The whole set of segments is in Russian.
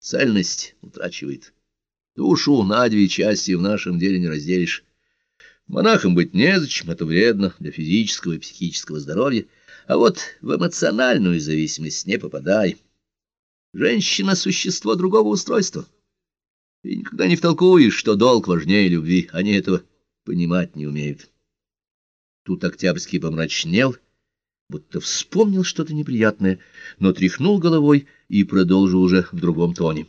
цельность утрачивает. Душу на две части в нашем деле не разделишь. Монахом быть незачем, это вредно для физического и психического здоровья, а вот в эмоциональную зависимость не попадай. Женщина — существо другого устройства. И никогда не втолкуешь, что долг важнее любви, они этого понимать не умеют. Тут Октябрьский помрачнел, будто вспомнил что-то неприятное, но тряхнул головой и продолжил уже в другом тоне.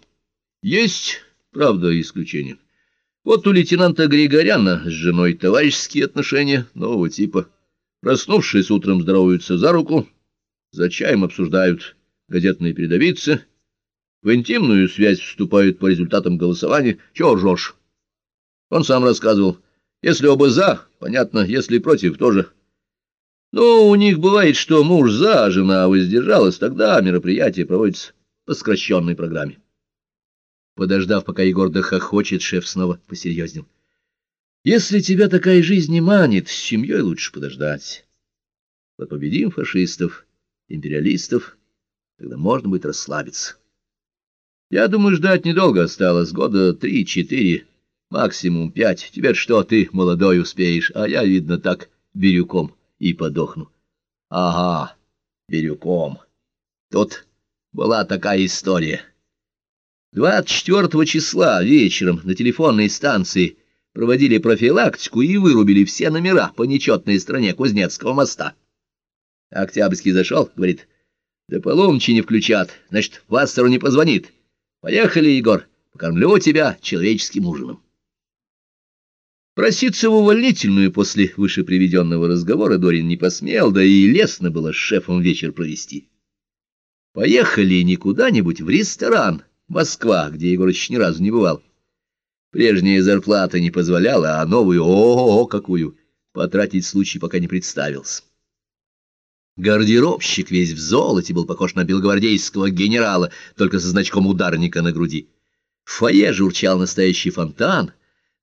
Есть, правда, исключение. Вот у лейтенанта Григоряна с женой товарищеские отношения нового типа. Проснувшись утром, здороваются за руку, за чаем обсуждают газетные передовицы, в интимную связь вступают по результатам голосования. Чего ржешь? Он сам рассказывал. Если оба за, понятно, если против, тоже. Но у них бывает, что муж за, а жена воздержалась, тогда мероприятие проводится по сокращенной программе. Подождав, пока Егор дохохочет, шеф снова посерьезнел. Если тебя такая жизнь не манит, с семьей лучше подождать. Вот победим фашистов, империалистов, тогда можно будет расслабиться. Я думаю, ждать недолго осталось, года три-четыре, максимум пять. Теперь что, ты молодой успеешь, а я, видно, так бирюком и подохну. Ага, бирюком. Тут была такая история. 24 числа вечером на телефонной станции проводили профилактику и вырубили все номера по нечетной стороне Кузнецкого моста. Октябрьский зашел, говорит, да полуночи не включат, значит, Вассеру не позвонит. Поехали, Егор, покормлю тебя человеческим ужином. Проситься в увольнительную после вышеприведенного разговора Дорин не посмел, да и лестно было с шефом вечер провести. Поехали не куда-нибудь в ресторан, Москва, где Егорыч ни разу не бывал. Прежняя зарплата не позволяла, а новую, о-о-о, какую, потратить случай пока не представился. Гардеробщик весь в золоте был похож на белогвардейского генерала, только со значком ударника на груди. В фойе журчал настоящий фонтан,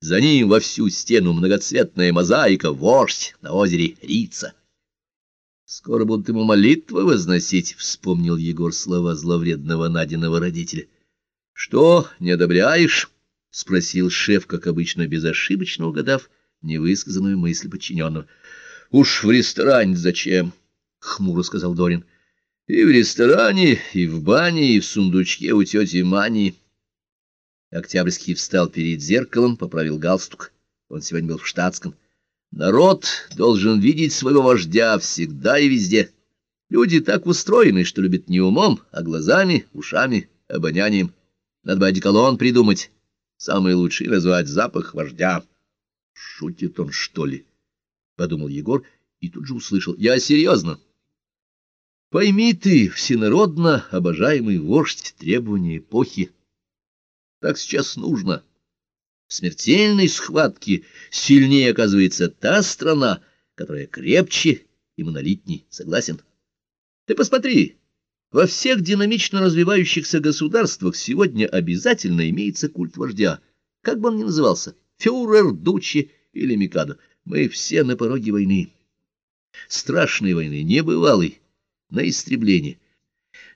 за ним во всю стену многоцветная мозаика, вождь на озере Рица. «Скоро будут ему молитвы возносить», — вспомнил Егор слова зловредного Надиного родителя. «Что, не одобряешь?» — спросил шеф, как обычно, безошибочно угадав невысказанную мысль подчиненного. «Уж в ресторане зачем?» — хмуро сказал Дорин. «И в ресторане, и в бане, и в сундучке у тети Мани». Октябрьский встал перед зеркалом, поправил галстук. Он сегодня был в штатском. «Народ должен видеть своего вождя всегда и везде. Люди так устроены, что любят не умом, а глазами, ушами, обонянием». Надо бы одеколон придумать. Самый лучший назвать запах вождя. Шутит он, что ли? Подумал Егор и тут же услышал. Я серьезно. Пойми ты, всенародно обожаемый вождь требования эпохи. Так сейчас нужно. В смертельной схватке сильнее оказывается та страна, которая крепче и монолитней. Согласен? Ты посмотри, во всех динамично развивающихся государствах сегодня обязательно имеется культ вождя, как бы он ни назывался, фюрер, дучи или микадо. Мы все на пороге войны. Страшной войны, небывалой, на истребление.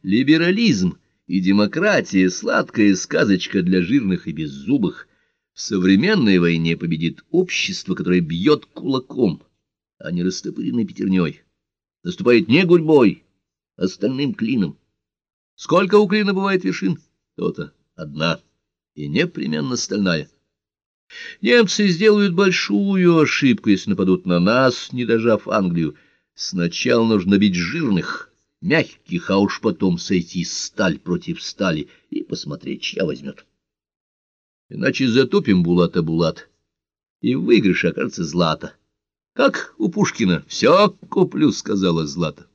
Либерализм и демократия — сладкая сказочка для жирных и беззубых. В современной войне победит общество, которое бьет кулаком, а не растопыренной пятерней. Наступает не гурьбой, остальным клином. Сколько у клина бывает вершин? То-то одна, и непременно стальная. Немцы сделают большую ошибку, если нападут на нас, не дожав Англию. Сначала нужно бить жирных, мягких, а уж потом сойти сталь против стали и посмотреть, чья возьмет. Иначе затопим Булата Булат, и в выигрыше окажется Злата. Как у Пушкина «все куплю», — сказала Злата.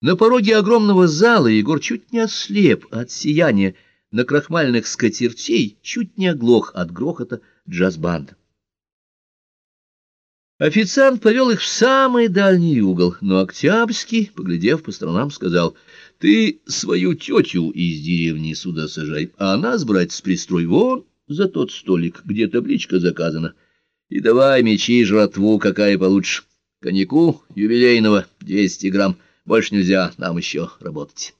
На пороге огромного зала Егор чуть не ослеп от сияния на крахмальных скатертей, чуть не оглох от грохота джаз-банда. Официант повел их в самый дальний угол, но Октябрьский, поглядев по сторонам, сказал, «Ты свою тетю из деревни сюда сажай, а нас, брать, пристрой вон за тот столик, где табличка заказана, и давай мечи жратву, какая получше, коньяку юбилейного, 200 грамм, больше нельзя, нам еще работать.